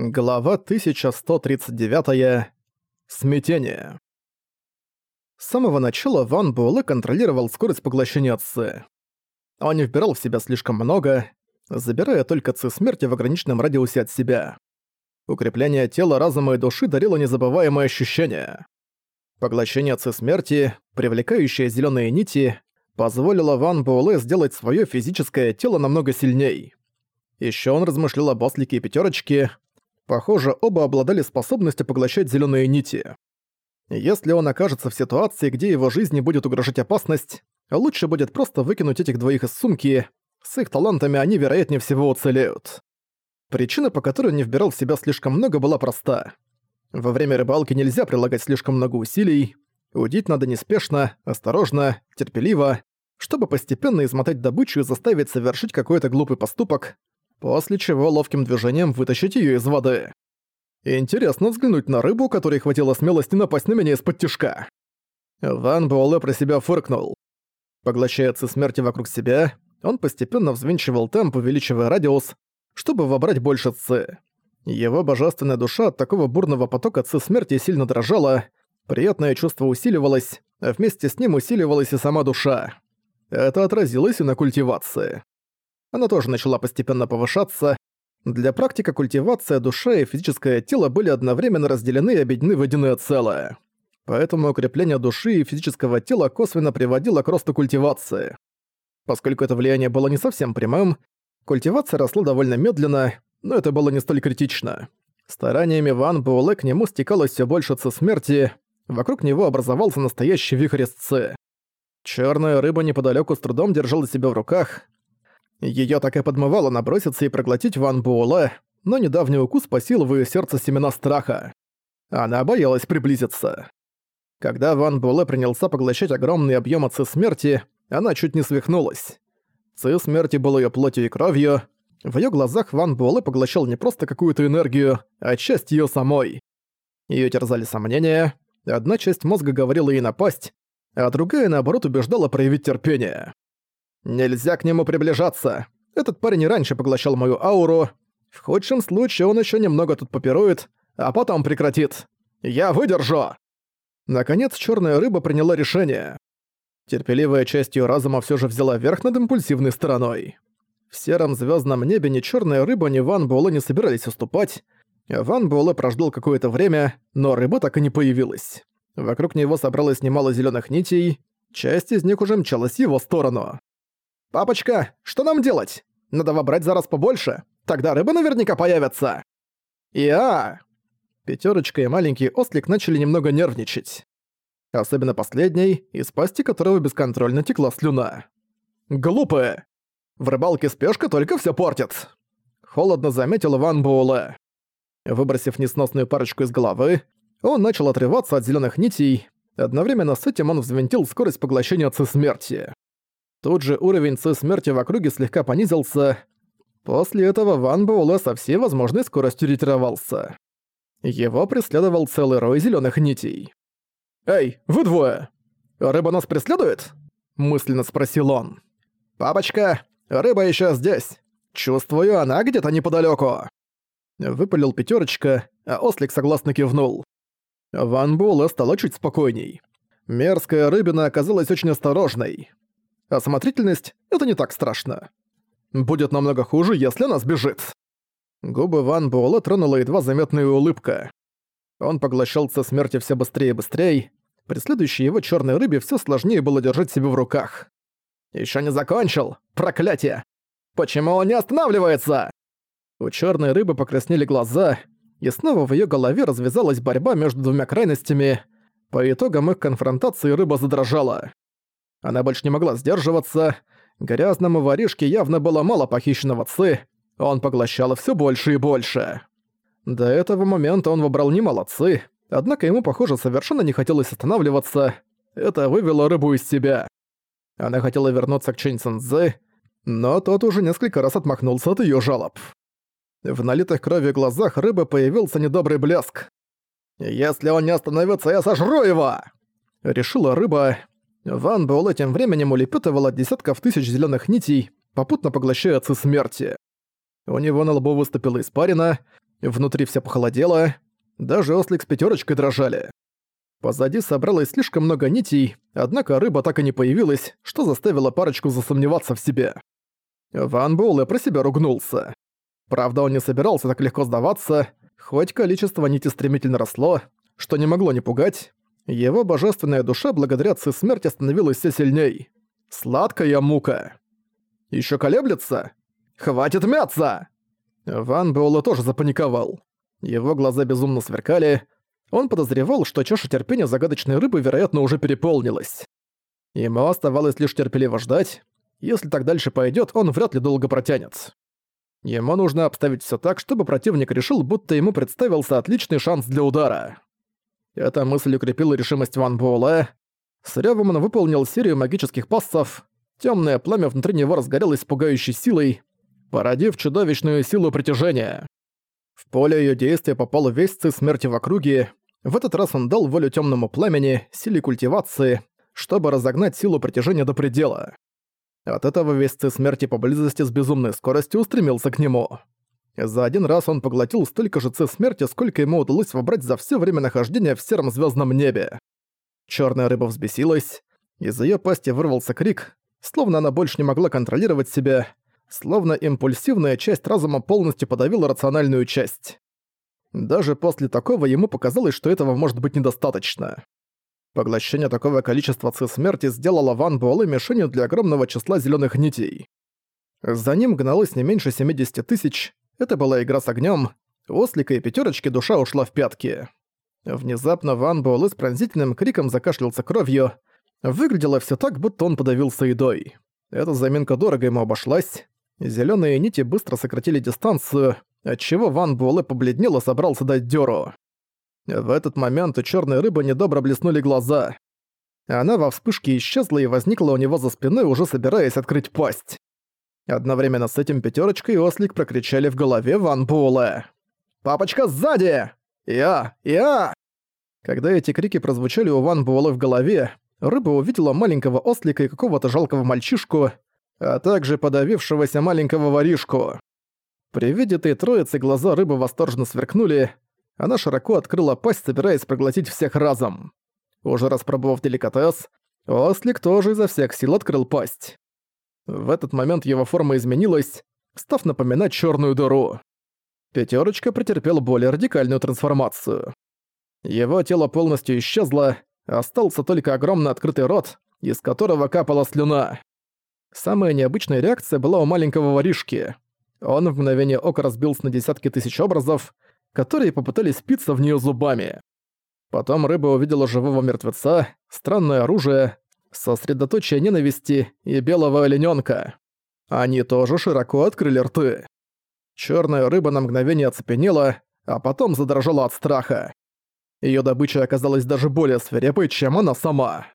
Глава 1139. Смятение. С самого начала Ван Буэлэ контролировал скорость поглощения Ци. Он не вбирал в себя слишком много, забирая только Ци смерти в ограниченном радиусе от себя. Укрепление тела, разума и души дарило незабываемое ощущение. Поглощение Ци смерти, привлекающее зеленые нити, позволило Ван Буэлэ сделать свое физическое тело намного сильней. Еще он размышлял об ослике и пятерочке, Похоже, оба обладали способностью поглощать зеленые нити. Если он окажется в ситуации, где его жизни будет угрожать опасность, лучше будет просто выкинуть этих двоих из сумки. С их талантами они, вероятнее всего, уцелеют. Причина, по которой он не вбирал в себя слишком много, была проста. Во время рыбалки нельзя прилагать слишком много усилий. Удить надо неспешно, осторожно, терпеливо, чтобы постепенно измотать добычу и заставить совершить какой-то глупый поступок, после чего ловким движением вытащить её из воды. Интересно взглянуть на рыбу, которой хватило смелости напасть на меня из-под тишка. Ван Буэлэ про себя фыркнул. Поглощая смерти вокруг себя, он постепенно взвинчивал темп, увеличивая радиус, чтобы вобрать больше ци. Его божественная душа от такого бурного потока ци смерти сильно дрожала, приятное чувство усиливалось, а вместе с ним усиливалась и сама душа. Это отразилось и на культивации. Она тоже начала постепенно повышаться. Для практика культивация душа и физическое тело были одновременно разделены и объединены в единое целое. Поэтому укрепление души и физического тела косвенно приводило к росту культивации. Поскольку это влияние было не совсем прямым, культивация росла довольно медленно, но это было не столь критично. Стараниями Ван Буэлэ к нему стекалось все больше ци смерти, вокруг него образовался настоящий вихрь из ци. Чёрная рыба неподалеку с трудом держала себя в руках, Её так и подмывало наброситься и проглотить Ван Буэлэ, но недавний укус посил в её сердце семена страха. Она боялась приблизиться. Когда Ван Буэлэ принялся поглощать огромные объёмы ци смерти, она чуть не свихнулась. Ци смерти был её плотью и кровью. В её глазах Ван Буэлэ поглощал не просто какую-то энергию, а часть её самой. Её терзали сомнения. Одна часть мозга говорила ей напасть, а другая, наоборот, убеждала проявить терпение. Нельзя к нему приближаться. Этот парень и раньше поглощал мою ауру. В худшем случае он еще немного тут попирует, а потом прекратит. Я выдержу!» Наконец, черная рыба приняла решение. Терпеливая часть ее разума все же взяла верх над импульсивной стороной. В сером звездном небе ни черная рыба, ни Ван Буэлэ не собирались уступать. Ван Буэлэ прождал какое-то время, но рыба так и не появилась. Вокруг него собралось немало зеленых нитей, часть из них уже мчалась в его сторону. «Папочка, что нам делать? Надо вобрать за раз побольше, тогда рыба наверняка появится!» «Я!» Пятерочка и маленький ослик начали немного нервничать. Особенно последний, из пасти которого бесконтрольно текла слюна. «Глупые! В рыбалке спешка только все портит!» Холодно заметил Ван Буэлэ. Выбросив несносную парочку из головы, он начал отрываться от зеленых нитей, одновременно с этим он взвинтил скорость поглощения отцы смерти. Тут же уровень С смерти в округе слегка понизился. После этого Ван Буэлэ со всей возможной скоростью ретировался. Его преследовал целый рой зеленых нитей. «Эй, вы двое! Рыба нас преследует?» – мысленно спросил он. «Папочка, рыба еще здесь. Чувствую, она где-то неподалеку. Выпалил пятерочка, а ослик согласно кивнул. Ван Буэлэ стало чуть спокойней. Мерзкая рыбина оказалась очень осторожной. Осмотрительность — это не так страшно. Будет намного хуже, если она сбежит. Губы Ван Буэлэ тронула едва заметная улыбка. Он поглощал со смерти все быстрее и быстрее. При следующей его черной рыбе все сложнее было держать себя в руках. Еще не закончил! Проклятие! Почему он не останавливается? У черной рыбы покраснели глаза, и снова в ее голове развязалась борьба между двумя крайностями. По итогам их конфронтации рыба задрожала. Она больше не могла сдерживаться. Грязному воришке явно было мало похищенного ци, он поглощал все больше и больше. До этого момента он выбрал немало ци, однако ему, похоже, совершенно не хотелось останавливаться. Это вывело рыбу из себя. Она хотела вернуться к Чэнь но тот уже несколько раз отмахнулся от ее жалоб. В налитых кровью глазах рыбы появился недобрый блеск. «Если он не остановится, я сожру его!» Решила рыба, Ван Буэлэ тем временем улепетывал от десятков тысяч зеленых нитей, попутно поглощая отцы смерти. У него на лбу выступила испарина, Внутри все похолодело, даже ослик с пятерочкой дрожали. Позади собралось слишком много нитей, однако рыба так и не появилась, что заставило парочку засомневаться в себе. Ван Буэлэ про себя ругнулся. Правда, он не собирался так легко сдаваться, хоть количество нитей стремительно росло, что не могло не пугать, его божественная душа благодаря ци смерти становилась все сильней. Сладкая мука. Еще колеблется? Хватит мяться! Ван Буэлэ тоже запаниковал. Его глаза безумно сверкали. Он подозревал, что чаша терпения загадочной рыбы, вероятно, уже переполнилась. Ему оставалось лишь терпеливо ждать. Если так дальше пойдет, он вряд ли долго протянет. Ему нужно обставить все так, чтобы противник решил, будто ему представился отличный шанс для удара. Эта мысль укрепила решимость Ван Буэлэ. С рёвом он выполнил серию магических пассов. Темное пламя внутри него разгорелось с пугающей силой, породив чудовищную силу притяжения. В поле ее действия попал весь ци смерти в округе. В этот раз он дал волю темному пламени, силе культивации, чтобы разогнать силу притяжения до предела. От этого весь ци смерти поблизости с безумной скоростью устремился к нему. За один раз он поглотил столько же ци смерти, сколько ему удалось вобрать за все время нахождения в сером звездном небе. Черная рыба взбесилась, из ее пасти вырвался крик, словно она больше не могла контролировать себя, словно импульсивная часть разума полностью подавила рациональную часть. Даже после такого ему показалось, что этого может быть недостаточно. Поглощение такого количества ци смерти сделало Ван Буэлэ мишенью для огромного числа зеленых нитей. За ним гналось не меньше 70 тысяч, это была игра с огнем. ослика и пятерочки душа ушла в пятки. Внезапно Ван Буэлэ с пронзительным криком закашлялся кровью. Выглядело все так, будто он подавился едой. Эта заминка дорого ему обошлась. Зелёные нити быстро сократили дистанцию, отчего Ван Буэлэ побледнел и собрался дать дёру. В этот момент у чёрной рыбы недобро блеснули глаза. Она во вспышке исчезла и возникла у него за спиной, уже собираясь открыть пасть. Одновременно с этим пятерочка и ослик прокричали в голове Ван Буэлэ. «Папочка сзади! Я! Я!» Когда эти крики прозвучали у Ван Буэлэ в голове, рыба увидела маленького ослика и какого-то жалкого мальчишку, а также подавившегося маленького воришку. При виде этой троицы глаза рыбы восторженно сверкнули, она широко открыла пасть, собираясь проглотить всех разом. Уже распробовав деликатес, ослик тоже изо всех сил открыл пасть. В этот момент его форма изменилась, став напоминать черную дыру. Пятерочка претерпел более радикальную трансформацию. Его тело полностью исчезло, остался только огромный открытый рот, из которого капала слюна. Самая необычная реакция была у маленького воришки. Он в мгновение ока разбился на десятки тысяч образов, которые попытались спиться в нее зубами. Потом рыба увидела живого мертвеца, странное оружие, сосредоточие ненависти и белого олененка. Они тоже широко открыли рты. Черная рыба на мгновение оцепенела, а потом задрожала от страха. Ее добыча оказалась даже более свирепой, чем она сама.